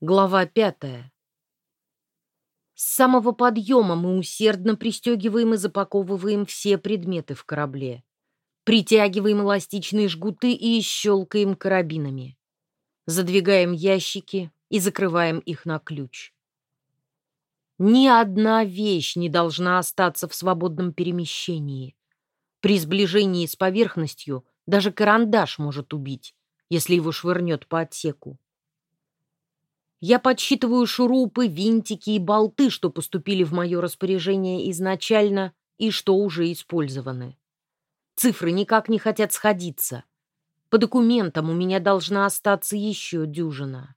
Глава пятая. С самого подъема мы усердно пристегиваем и запаковываем все предметы в корабле. Притягиваем эластичные жгуты и щелкаем карабинами. Задвигаем ящики и закрываем их на ключ. Ни одна вещь не должна остаться в свободном перемещении. При сближении с поверхностью даже карандаш может убить, если его швырнет по отсеку. Я подсчитываю шурупы, винтики и болты, что поступили в мое распоряжение изначально и что уже использованы. Цифры никак не хотят сходиться. По документам у меня должна остаться еще дюжина.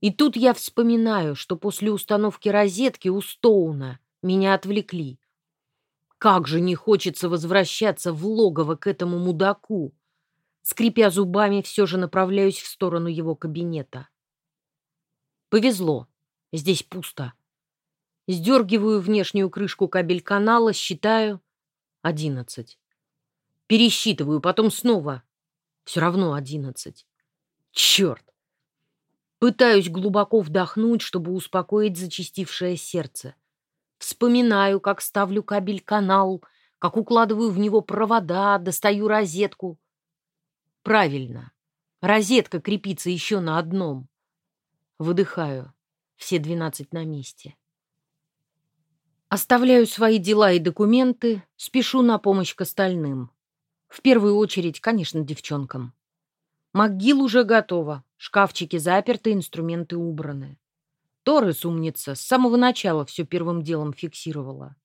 И тут я вспоминаю, что после установки розетки у Стоуна меня отвлекли. Как же не хочется возвращаться в логово к этому мудаку. Скрипя зубами, все же направляюсь в сторону его кабинета. Повезло. Здесь пусто. Сдергиваю внешнюю крышку кабель-канала, считаю. Одиннадцать. Пересчитываю, потом снова. Все равно одиннадцать. Черт! Пытаюсь глубоко вдохнуть, чтобы успокоить зачастившее сердце. Вспоминаю, как ставлю кабель-канал, как укладываю в него провода, достаю розетку. Правильно. Розетка крепится еще на одном. Выдыхаю. Все двенадцать на месте. Оставляю свои дела и документы, спешу на помощь к остальным. В первую очередь, конечно, девчонкам. МакГилл уже готова, шкафчики заперты, инструменты убраны. Торрес, умница, с самого начала все первым делом фиксировала.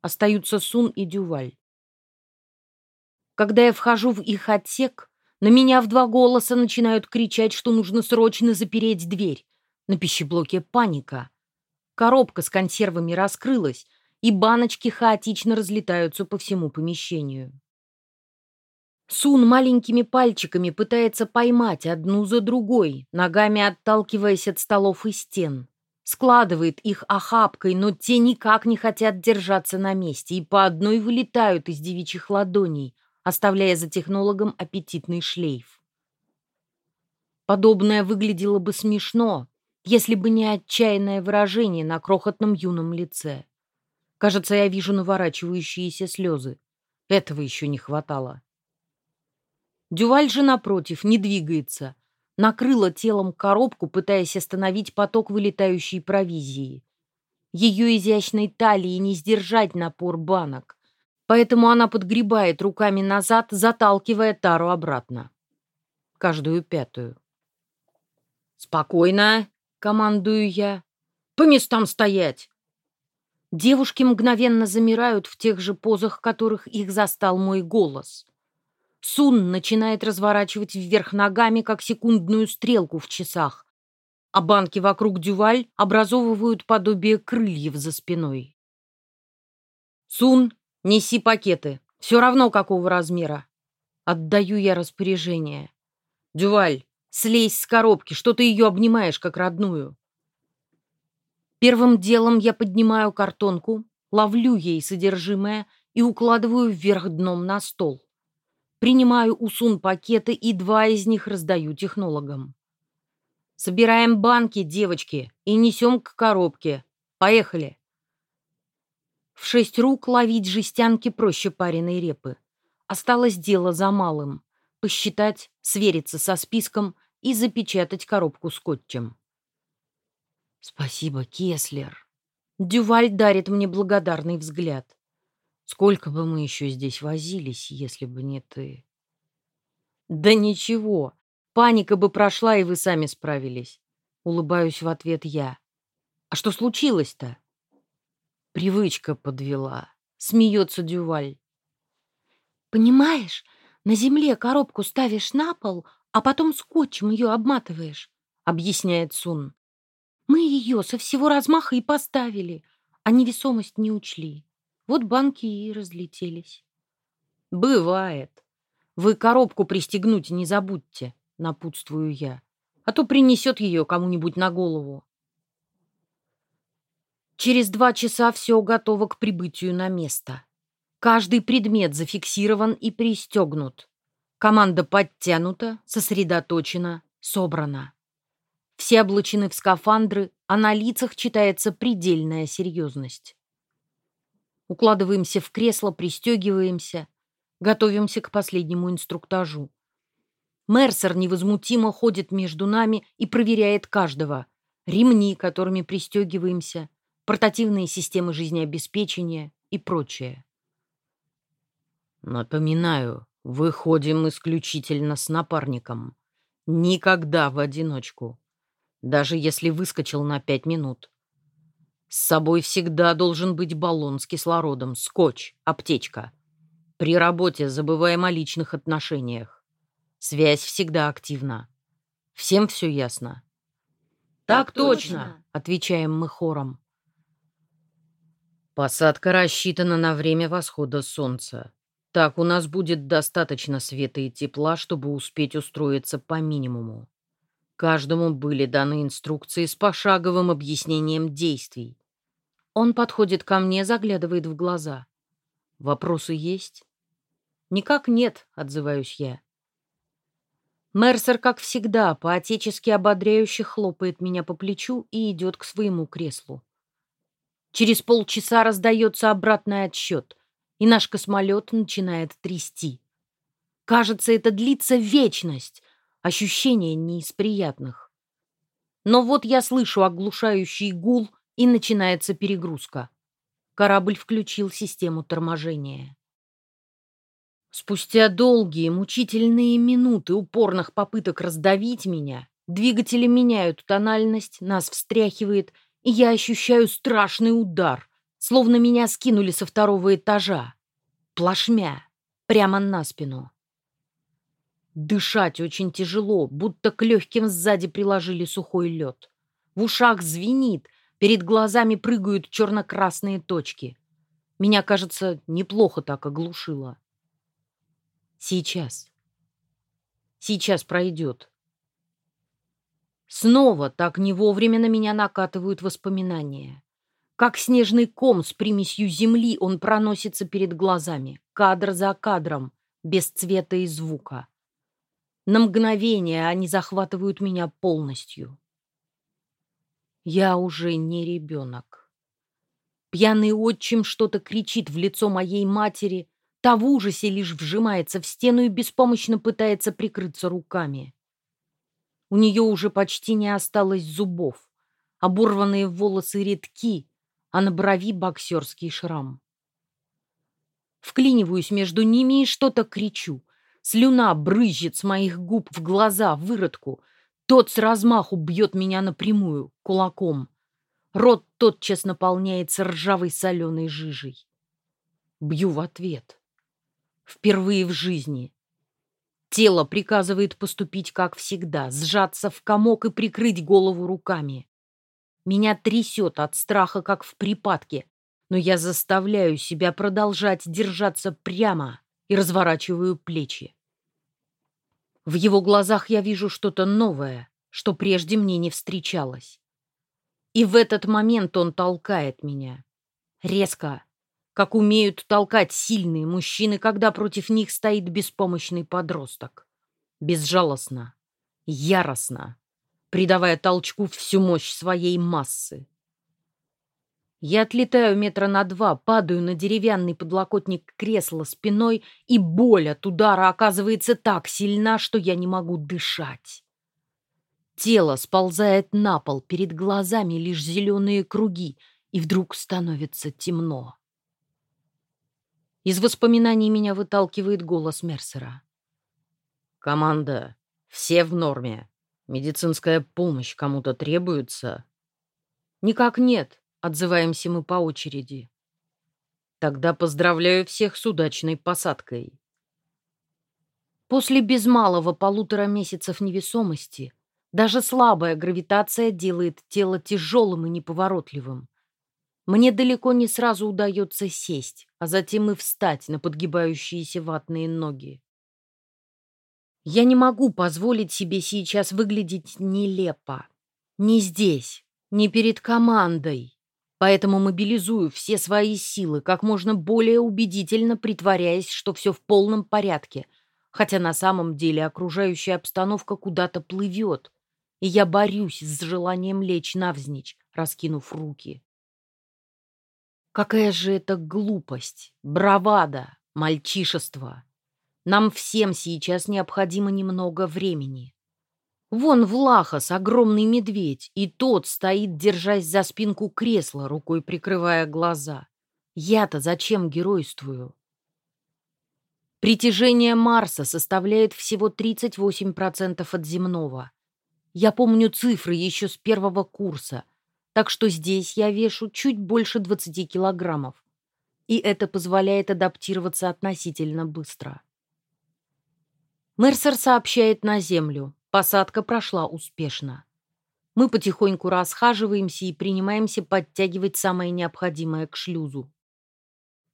Остаются Сун и Дюваль. Когда я вхожу в их отсек, на меня в два голоса начинают кричать, что нужно срочно запереть дверь. На пищеблоке паника. Коробка с консервами раскрылась, и баночки хаотично разлетаются по всему помещению. Сун маленькими пальчиками пытается поймать одну за другой, ногами отталкиваясь от столов и стен. Складывает их охапкой, но те никак не хотят держаться на месте и по одной вылетают из девичьих ладоней, оставляя за технологом аппетитный шлейф. Подобное выглядело бы смешно, если бы не отчаянное выражение на крохотном юном лице. Кажется, я вижу наворачивающиеся слезы. Этого еще не хватало. Дюваль же, напротив, не двигается. Накрыла телом коробку, пытаясь остановить поток вылетающей провизии. Ее изящной талии не сдержать напор банок поэтому она подгребает руками назад, заталкивая тару обратно. Каждую пятую. «Спокойно!» — командую я. «По местам стоять!» Девушки мгновенно замирают в тех же позах, которых их застал мой голос. Сун начинает разворачивать вверх ногами, как секундную стрелку в часах, а банки вокруг дюваль образовывают подобие крыльев за спиной. Сун Неси пакеты. Все равно, какого размера. Отдаю я распоряжение. Дюваль, слезь с коробки, что ты ее обнимаешь, как родную. Первым делом я поднимаю картонку, ловлю ей содержимое и укладываю вверх дном на стол. Принимаю у Сун пакеты и два из них раздаю технологам. Собираем банки, девочки, и несем к коробке. Поехали. В шесть рук ловить жестянки проще пареной репы. Осталось дело за малым — посчитать, свериться со списком и запечатать коробку скотчем. «Спасибо, Кеслер». Дюваль дарит мне благодарный взгляд. «Сколько бы мы еще здесь возились, если бы не ты?» «Да ничего, паника бы прошла, и вы сами справились». Улыбаюсь в ответ я. «А что случилось-то?» Привычка подвела. Смеется Дюваль. Понимаешь, на земле коробку ставишь на пол, а потом скотчем ее обматываешь, объясняет Сун. Мы ее со всего размаха и поставили, а невесомость не учли. Вот банки и разлетелись. Бывает. Вы коробку пристегнуть не забудьте, напутствую я, а то принесет ее кому-нибудь на голову. Через два часа все готово к прибытию на место. Каждый предмет зафиксирован и пристегнут. Команда подтянута, сосредоточена, собрана. Все облачены в скафандры, а на лицах читается предельная серьезность. Укладываемся в кресло, пристегиваемся, готовимся к последнему инструктажу. Мерсер невозмутимо ходит между нами и проверяет каждого. Ремни, которыми пристегиваемся, портативные системы жизнеобеспечения и прочее. Напоминаю, выходим исключительно с напарником. Никогда в одиночку. Даже если выскочил на пять минут. С собой всегда должен быть баллон с кислородом, скотч, аптечка. При работе забываем о личных отношениях. Связь всегда активна. Всем все ясно? «Так точно!» — отвечаем мы хором. Посадка рассчитана на время восхода солнца. Так у нас будет достаточно света и тепла, чтобы успеть устроиться по минимуму. Каждому были даны инструкции с пошаговым объяснением действий. Он подходит ко мне, заглядывает в глаза. Вопросы есть? Никак нет, отзываюсь я. Мерсер, как всегда, по-отечески ободряюще хлопает меня по плечу и идет к своему креслу. Через полчаса раздается обратный отсчет — и наш космолет начинает трясти. Кажется, это длится вечность. Ощущение не из приятных. Но вот я слышу оглушающий гул, и начинается перегрузка. Корабль включил систему торможения. Спустя долгие, мучительные минуты упорных попыток раздавить меня, двигатели меняют тональность, нас встряхивает, и я ощущаю страшный удар, словно меня скинули со второго этажа. Плашмя, прямо на спину. Дышать очень тяжело, будто к легким сзади приложили сухой лед. В ушах звенит, перед глазами прыгают черно-красные точки. Меня, кажется, неплохо так оглушило. Сейчас. Сейчас пройдет. Снова так не вовремя на меня накатывают воспоминания. Как снежный ком с примесью земли он проносится перед глазами, кадр за кадром, без цвета и звука. На мгновение они захватывают меня полностью. Я уже не ребенок. Пьяный отчим что-то кричит в лицо моей матери, та в ужасе лишь вжимается в стену и беспомощно пытается прикрыться руками. У нее уже почти не осталось зубов, оборванные волосы редки, а на брови боксерский шрам. Вклиниваюсь между ними и что-то кричу. Слюна брызжет с моих губ в глаза выродку. Тот с размаху бьет меня напрямую, кулаком. Рот тотчас наполняется ржавой соленой жижей. Бью в ответ. Впервые в жизни. Тело приказывает поступить как всегда, сжаться в комок и прикрыть голову руками. Меня трясет от страха, как в припадке, но я заставляю себя продолжать держаться прямо и разворачиваю плечи. В его глазах я вижу что-то новое, что прежде мне не встречалось. И в этот момент он толкает меня. Резко, как умеют толкать сильные мужчины, когда против них стоит беспомощный подросток. Безжалостно, яростно, придавая толчку всю мощь своей массы. Я отлетаю метра на два, падаю на деревянный подлокотник кресла спиной, и боль от удара оказывается так сильна, что я не могу дышать. Тело сползает на пол, перед глазами лишь зеленые круги, и вдруг становится темно. Из воспоминаний меня выталкивает голос Мерсера. «Команда, все в норме. Медицинская помощь кому-то требуется? Никак нет, отзываемся мы по очереди. Тогда поздравляю всех с удачной посадкой. После без малого полутора месяцев невесомости даже слабая гравитация делает тело тяжелым и неповоротливым. Мне далеко не сразу удается сесть, а затем и встать на подгибающиеся ватные ноги. Я не могу позволить себе сейчас выглядеть нелепо. Не здесь, не перед командой. Поэтому мобилизую все свои силы, как можно более убедительно притворяясь, что все в полном порядке, хотя на самом деле окружающая обстановка куда-то плывет, и я борюсь с желанием лечь навзничь, раскинув руки. Какая же это глупость, бравада, мальчишество. Нам всем сейчас необходимо немного времени. Вон Влахос, огромный медведь, и тот стоит, держась за спинку кресла, рукой прикрывая глаза. Я-то зачем геройствую? Притяжение Марса составляет всего 38% от земного. Я помню цифры еще с первого курса, так что здесь я вешу чуть больше 20 килограммов. И это позволяет адаптироваться относительно быстро. Мерсер сообщает на Землю. Посадка прошла успешно. Мы потихоньку расхаживаемся и принимаемся подтягивать самое необходимое к шлюзу.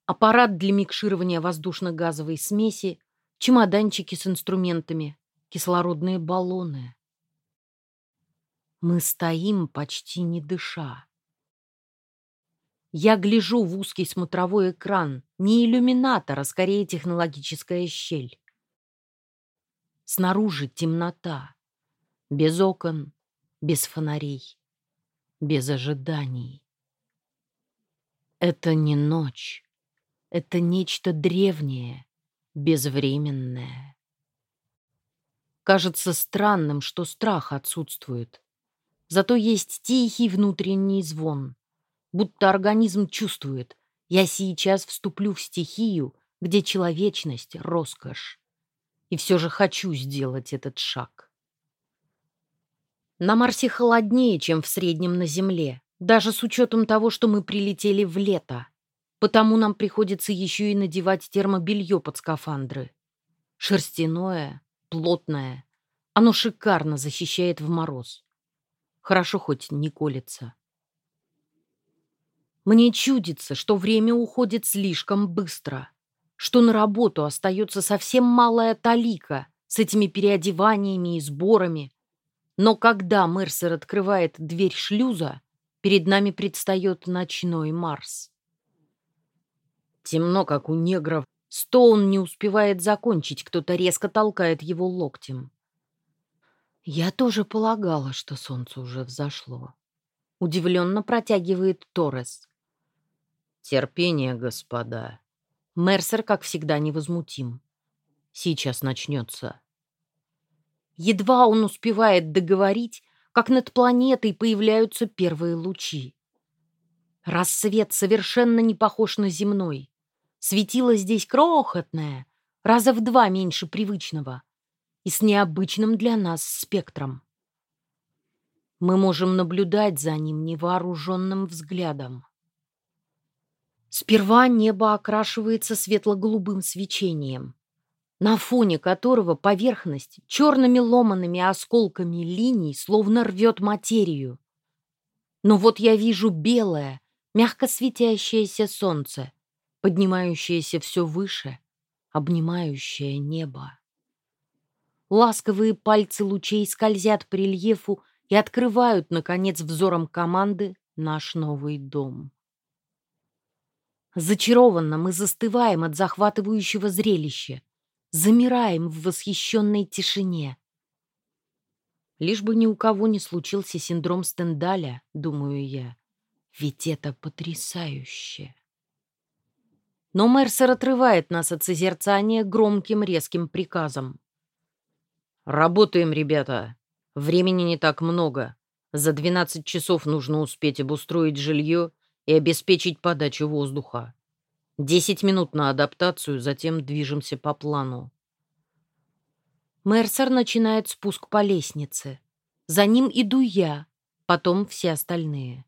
Аппарат для микширования воздушно-газовой смеси, чемоданчики с инструментами, кислородные баллоны. Мы стоим, почти не дыша. Я гляжу в узкий смотровой экран, не иллюминатор, а скорее технологическая щель. Снаружи темнота, без окон, без фонарей, без ожиданий. Это не ночь, это нечто древнее, безвременное. Кажется странным, что страх отсутствует. Зато есть тихий внутренний звон, будто организм чувствует, я сейчас вступлю в стихию, где человечность — роскошь и все же хочу сделать этот шаг. На Марсе холоднее, чем в среднем на Земле, даже с учетом того, что мы прилетели в лето. Потому нам приходится еще и надевать термобелье под скафандры. Шерстяное, плотное. Оно шикарно защищает в мороз. Хорошо хоть не колется. Мне чудится, что время уходит слишком быстро что на работу остается совсем малая талика с этими переодеваниями и сборами. Но когда Мерсер открывает дверь шлюза, перед нами предстает ночной Марс. Темно, как у негров. Стоун не успевает закончить, кто-то резко толкает его локтем. Я тоже полагала, что солнце уже взошло. Удивленно протягивает Торрес. «Терпение, господа», Мерсер, как всегда, невозмутим. Сейчас начнется. Едва он успевает договорить, как над планетой появляются первые лучи. Рассвет совершенно не похож на земной. Светило здесь крохотное, раза в два меньше привычного, и с необычным для нас спектром. Мы можем наблюдать за ним невооруженным взглядом. Сперва небо окрашивается светло-голубым свечением, на фоне которого поверхность черными ломанными осколками линий словно рвет материю. Но вот я вижу белое, мягко светящееся солнце, поднимающееся все выше, обнимающее небо. Ласковые пальцы лучей скользят по рельефу и открывают, наконец, взором команды наш новый дом. Зачарованно мы застываем от захватывающего зрелища, замираем в восхищенной тишине. Лишь бы ни у кого не случился синдром Стендаля, думаю я, ведь это потрясающе. Но Мерсер отрывает нас от созерцания громким резким приказом. «Работаем, ребята. Времени не так много. За 12 часов нужно успеть обустроить жилье и обеспечить подачу воздуха. Десять минут на адаптацию, затем движемся по плану. Мерсер начинает спуск по лестнице. За ним иду я, потом все остальные.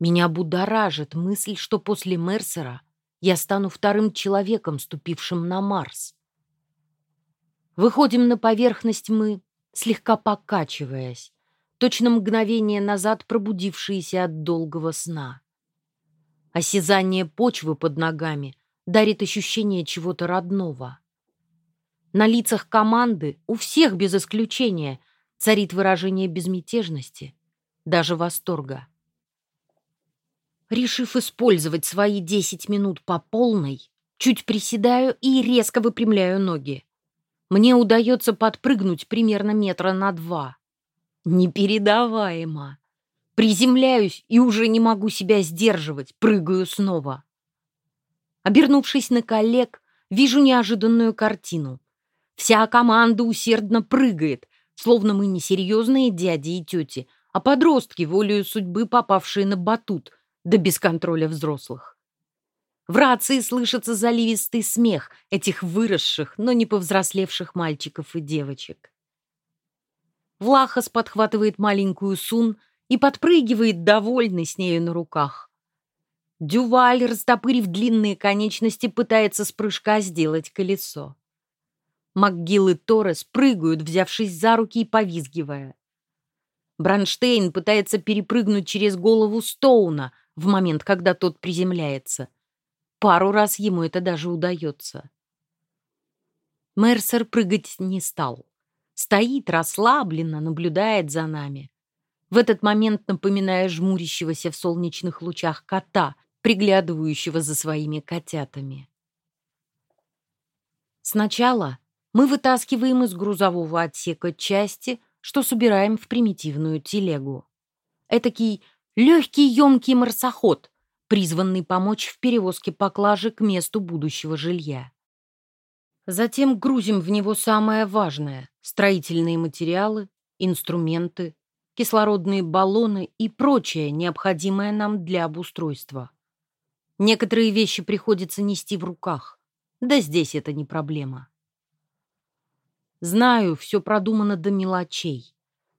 Меня будоражит мысль, что после Мерсера я стану вторым человеком, ступившим на Марс. Выходим на поверхность мы, слегка покачиваясь, точно мгновение назад пробудившиеся от долгого сна. Осязание почвы под ногами дарит ощущение чего-то родного. На лицах команды, у всех без исключения, царит выражение безмятежности, даже восторга. Решив использовать свои 10 минут по полной, чуть приседаю и резко выпрямляю ноги. Мне удается подпрыгнуть примерно метра на два. Непередаваемо. Приземляюсь и уже не могу себя сдерживать, прыгаю снова. Обернувшись на коллег, вижу неожиданную картину. Вся команда усердно прыгает, словно мы не серьезные дяди и тети, а подростки, волею судьбы попавшие на батут, да без контроля взрослых. В рации слышится заливистый смех этих выросших, но не повзрослевших мальчиков и девочек. Влахос подхватывает маленькую Сун и подпрыгивает, довольный с нею на руках. Дюваль, растопырив длинные конечности, пытается с прыжка сделать колесо. МакГилл и Торрес прыгают, взявшись за руки и повизгивая. Бранштейн пытается перепрыгнуть через голову Стоуна в момент, когда тот приземляется. Пару раз ему это даже удается. Мерсер прыгать не стал. Стоит расслабленно, наблюдает за нами. В этот момент напоминая жмурящегося в солнечных лучах кота, приглядывающего за своими котятами. Сначала мы вытаскиваем из грузового отсека части, что собираем в примитивную телегу. Этакий легкий емкий марсоход, призванный помочь в перевозке поклажи к месту будущего жилья. Затем грузим в него самое важное — строительные материалы, инструменты, кислородные баллоны и прочее, необходимое нам для обустройства. Некоторые вещи приходится нести в руках. Да здесь это не проблема. Знаю, все продумано до мелочей.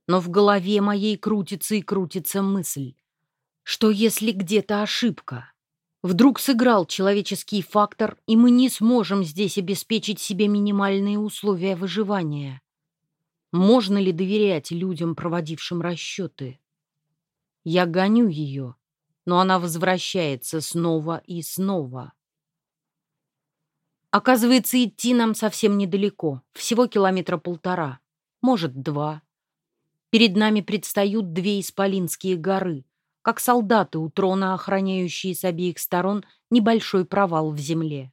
Но в голове моей крутится и крутится мысль. Что если где-то ошибка? Вдруг сыграл человеческий фактор, и мы не сможем здесь обеспечить себе минимальные условия выживания? Можно ли доверять людям, проводившим расчеты? Я гоню ее, но она возвращается снова и снова. Оказывается, идти нам совсем недалеко, всего километра полтора, может, два. Перед нами предстают две исполинские горы, как солдаты у трона, охраняющие с обеих сторон небольшой провал в земле.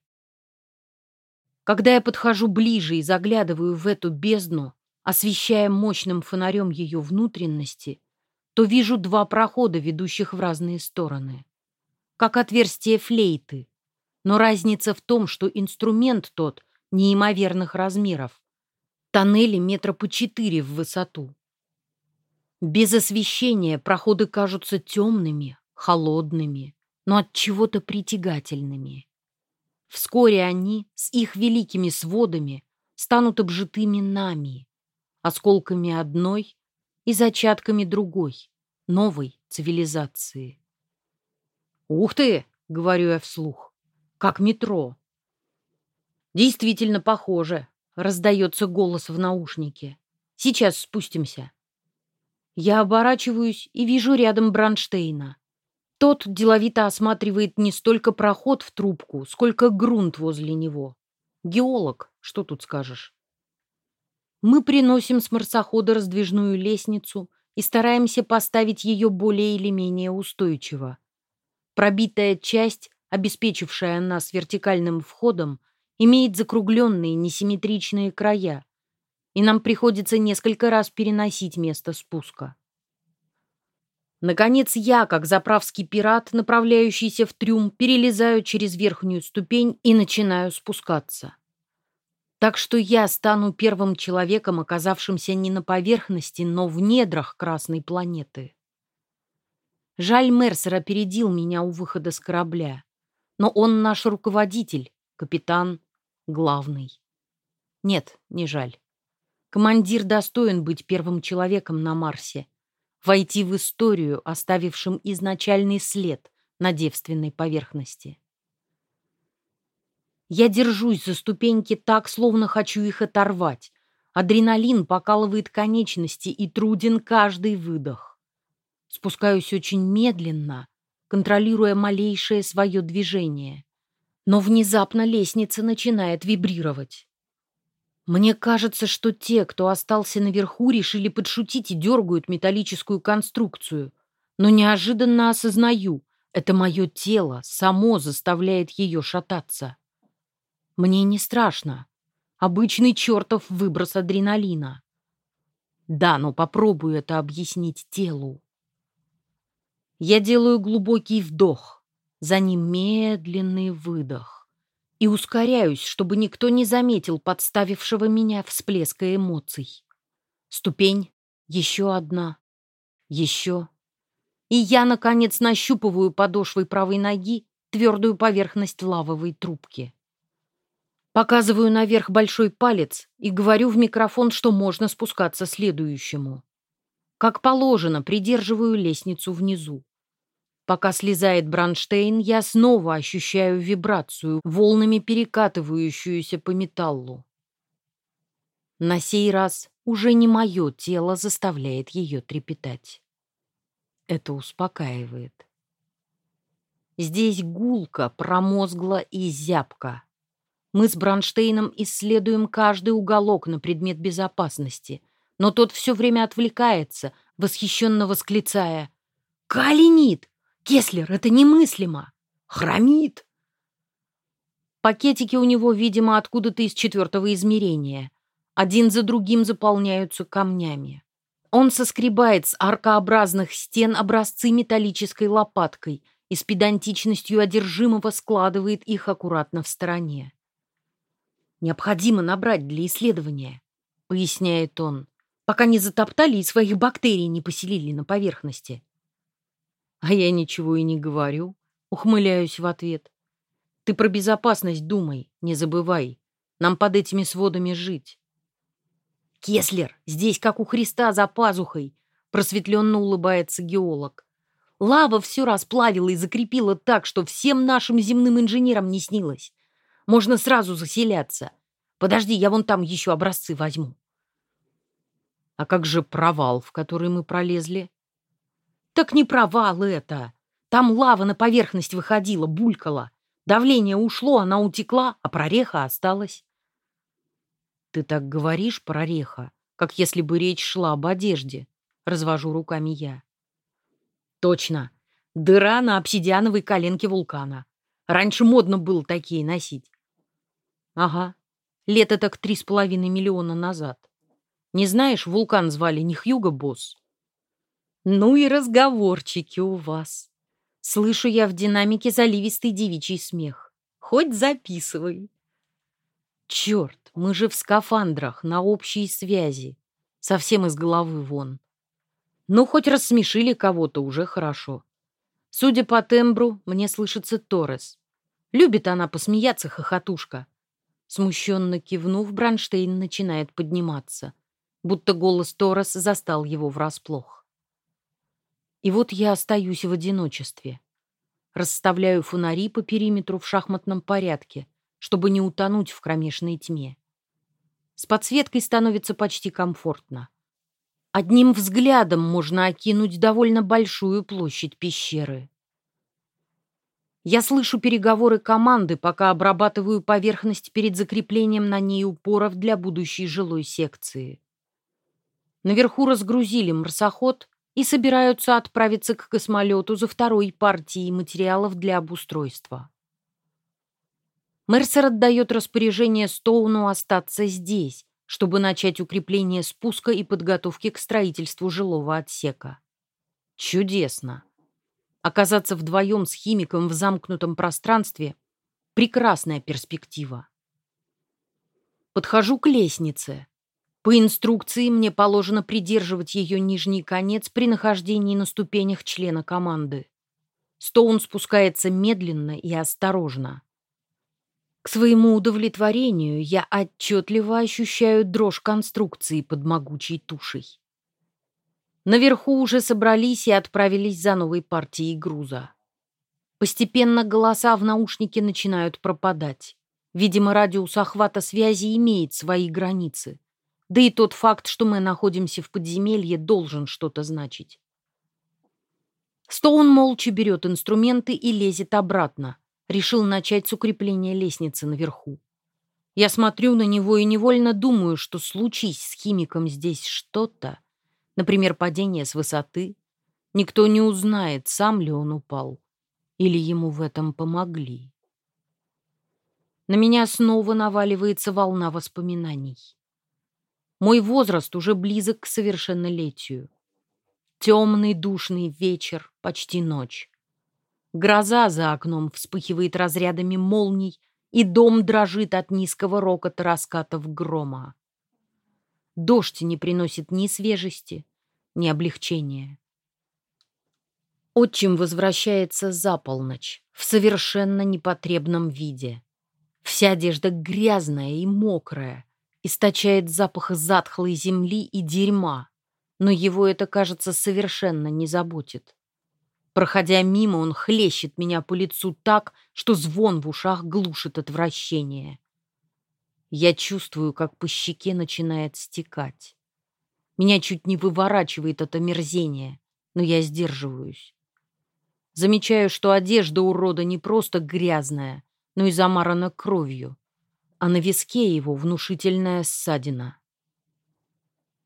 Когда я подхожу ближе и заглядываю в эту бездну, освещая мощным фонарем ее внутренности, то вижу два прохода, ведущих в разные стороны, как отверстие флейты, но разница в том, что инструмент тот неимоверных размеров. Тоннели метра по четыре в высоту. Без освещения проходы кажутся темными, холодными, но от чего-то притягательными. Вскоре они с их великими сводами станут обжитыми нами, осколками одной и зачатками другой, новой цивилизации. «Ух ты!» — говорю я вслух как метро. Действительно похоже, раздается голос в наушнике. Сейчас спустимся. Я оборачиваюсь и вижу рядом Бранштейна. Тот деловито осматривает не столько проход в трубку, сколько грунт возле него. Геолог, что тут скажешь? Мы приносим с марсохода раздвижную лестницу и стараемся поставить ее более или менее устойчиво. Пробитая часть обеспечившая нас вертикальным входом, имеет закругленные несимметричные края, и нам приходится несколько раз переносить место спуска. Наконец я, как заправский пират, направляющийся в трюм, перелезаю через верхнюю ступень и начинаю спускаться. Так что я стану первым человеком, оказавшимся не на поверхности, но в недрах Красной планеты. Жаль, Мерсер опередил меня у выхода с корабля. Но он наш руководитель, капитан, главный. Нет, не жаль. Командир достоин быть первым человеком на Марсе, войти в историю, оставившим изначальный след на девственной поверхности. Я держусь за ступеньки так, словно хочу их оторвать. Адреналин покалывает конечности и труден каждый выдох. Спускаюсь очень медленно, контролируя малейшее свое движение. Но внезапно лестница начинает вибрировать. Мне кажется, что те, кто остался наверху, решили подшутить и дергают металлическую конструкцию. Но неожиданно осознаю, это мое тело само заставляет ее шататься. Мне не страшно. Обычный чертов выброс адреналина. Да, но попробую это объяснить телу. Я делаю глубокий вдох, за ним медленный выдох и ускоряюсь, чтобы никто не заметил подставившего меня всплеска эмоций. Ступень, еще одна, еще. И я, наконец, нащупываю подошвой правой ноги твердую поверхность лавовой трубки. Показываю наверх большой палец и говорю в микрофон, что можно спускаться следующему. Как положено, придерживаю лестницу внизу. Пока слезает Бранштейн, я снова ощущаю вибрацию, волнами перекатывающуюся по металлу. На сей раз уже не мое тело заставляет ее трепетать. Это успокаивает. Здесь гулко, промозгло и зябко. Мы с Бронштейном исследуем каждый уголок на предмет безопасности, но тот все время отвлекается, восхищенно восклицая «Калинит! Кеслер, это немыслимо! Хромит!» Пакетики у него, видимо, откуда-то из четвертого измерения. Один за другим заполняются камнями. Он соскребает с аркообразных стен образцы металлической лопаткой и с педантичностью одержимого складывает их аккуратно в стороне необходимо набрать для исследования, поясняет он, пока не затоптали и своих бактерий не поселили на поверхности. А я ничего и не говорю, ухмыляюсь в ответ. Ты про безопасность думай, не забывай. Нам под этими сводами жить. Кеслер, здесь как у Христа за пазухой, просветленно улыбается геолог. Лава все расплавила и закрепила так, что всем нашим земным инженерам не снилось. Можно сразу заселяться. Подожди, я вон там еще образцы возьму. А как же провал, в который мы пролезли? Так не провал это. Там лава на поверхность выходила, булькала. Давление ушло, она утекла, а прореха осталась. Ты так говоришь, прореха, как если бы речь шла об одежде. Развожу руками я. Точно. Дыра на обсидиановой коленке вулкана. Раньше модно было такие носить. Ага. Лето так три с половиной миллиона назад. Не знаешь, вулкан звали не Хьюго Босс? Ну и разговорчики у вас. Слышу я в динамике заливистый девичий смех. Хоть записывай. Черт, мы же в скафандрах, на общей связи. Совсем из головы вон. Ну, хоть рассмешили кого-то, уже хорошо. Судя по тембру, мне слышится Торрес. Любит она посмеяться, хохотушка. Смущенно кивнув, Бранштейн начинает подниматься, будто голос Торос застал его врасплох. И вот я остаюсь в одиночестве. Расставляю фонари по периметру в шахматном порядке, чтобы не утонуть в кромешной тьме. С подсветкой становится почти комфортно. Одним взглядом можно окинуть довольно большую площадь пещеры. Я слышу переговоры команды, пока обрабатываю поверхность перед закреплением на ней упоров для будущей жилой секции. Наверху разгрузили марсоход и собираются отправиться к космолету за второй партией материалов для обустройства. Мерсер отдает распоряжение Стоуну остаться здесь, чтобы начать укрепление спуска и подготовки к строительству жилого отсека. Чудесно. Оказаться вдвоем с химиком в замкнутом пространстве — прекрасная перспектива. Подхожу к лестнице. По инструкции мне положено придерживать ее нижний конец при нахождении на ступенях члена команды. Стоун спускается медленно и осторожно. К своему удовлетворению я отчетливо ощущаю дрожь конструкции под могучей тушей. Наверху уже собрались и отправились за новой партией груза. Постепенно голоса в наушнике начинают пропадать. Видимо, радиус охвата связи имеет свои границы. Да и тот факт, что мы находимся в подземелье, должен что-то значить. Стоун молча берет инструменты и лезет обратно. Решил начать с укрепления лестницы наверху. Я смотрю на него и невольно думаю, что случись с химиком здесь что-то, например, падение с высоты, никто не узнает, сам ли он упал или ему в этом помогли. На меня снова наваливается волна воспоминаний. Мой возраст уже близок к совершеннолетию. Темный душный вечер, почти ночь. Гроза за окном вспыхивает разрядами молний, и дом дрожит от низкого рокота раскатов грома. Дождь не приносит ни свежести, ни облегчения. Отчим возвращается за полночь в совершенно непотребном виде. Вся одежда грязная и мокрая, источает запах затхлой земли и дерьма, но его это, кажется, совершенно не заботит. Проходя мимо, он хлещет меня по лицу так, что звон в ушах глушит отвращение. Я чувствую, как по щеке начинает стекать. Меня чуть не выворачивает от омерзения, но я сдерживаюсь. Замечаю, что одежда урода не просто грязная, но и замарана кровью, а на виске его внушительная ссадина.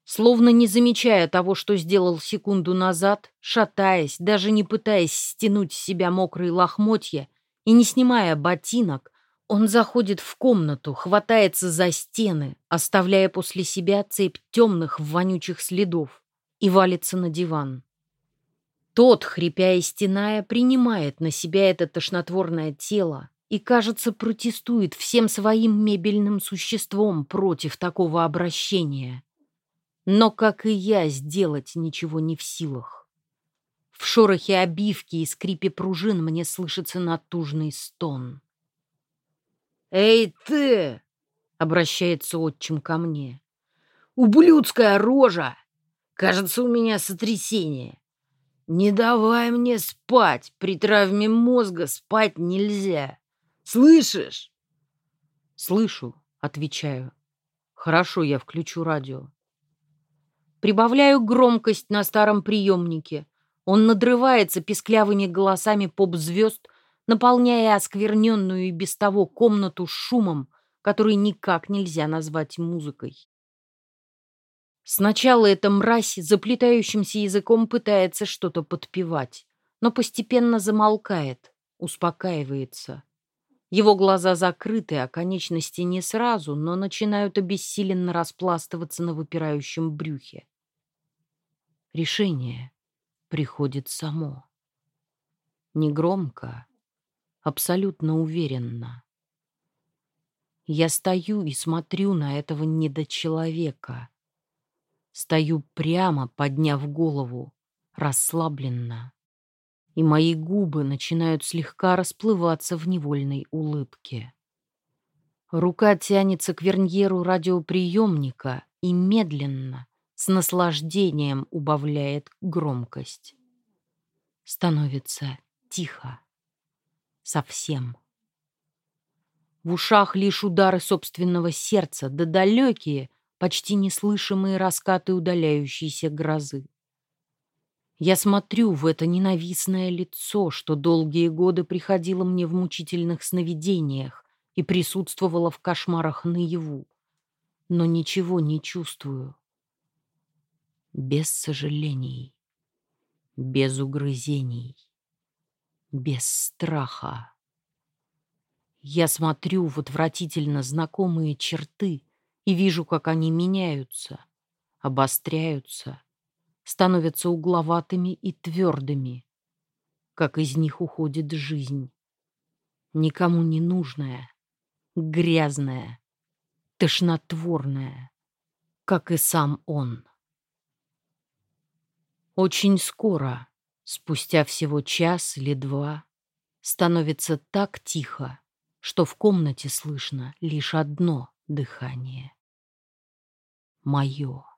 Словно не замечая того, что сделал секунду назад, шатаясь, даже не пытаясь стянуть с себя мокрые лохмотья и не снимая ботинок, он заходит в комнату, хватается за стены, оставляя после себя цепь темных вонючих следов, и валится на диван. Тот, хрипя и стеная, принимает на себя это тошнотворное тело и, кажется, протестует всем своим мебельным существом против такого обращения. Но, как и я, сделать ничего не в силах. В шорохе обивки и скрипе пружин мне слышится натужный стон. «Эй, ты!» — обращается отчим ко мне. «Ублюдская рожа! Кажется, у меня сотрясение. «Не давай мне спать! При травме мозга спать нельзя! Слышишь?» «Слышу», — отвечаю. «Хорошо, я включу радио». Прибавляю громкость на старом приемнике. Он надрывается песклявыми голосами поп-звезд, наполняя оскверненную и без того комнату шумом, который никак нельзя назвать музыкой. Сначала эта мразь заплетающимся языком пытается что-то подпевать, но постепенно замолкает, успокаивается. Его глаза закрыты, а конечности не сразу, но начинают обессиленно распластываться на выпирающем брюхе. Решение приходит само. Негромко, абсолютно уверенно. Я стою и смотрю на этого недочеловека, Стою прямо, подняв голову, расслабленно. И мои губы начинают слегка расплываться в невольной улыбке. Рука тянется к верньеру радиоприемника и медленно, с наслаждением убавляет громкость. Становится тихо. Совсем. В ушах лишь удары собственного сердца, да далекие — почти неслышимые раскаты удаляющейся грозы. Я смотрю в это ненавистное лицо, что долгие годы приходило мне в мучительных сновидениях и присутствовало в кошмарах наяву, но ничего не чувствую. Без сожалений, без угрызений, без страха. Я смотрю в отвратительно знакомые черты, и вижу, как они меняются, обостряются, становятся угловатыми и твердыми, как из них уходит жизнь. Никому не нужная, грязная, тошнотворная, как и сам он. Очень скоро, спустя всего час или два, становится так тихо, что в комнате слышно лишь одно дыхание. Мое.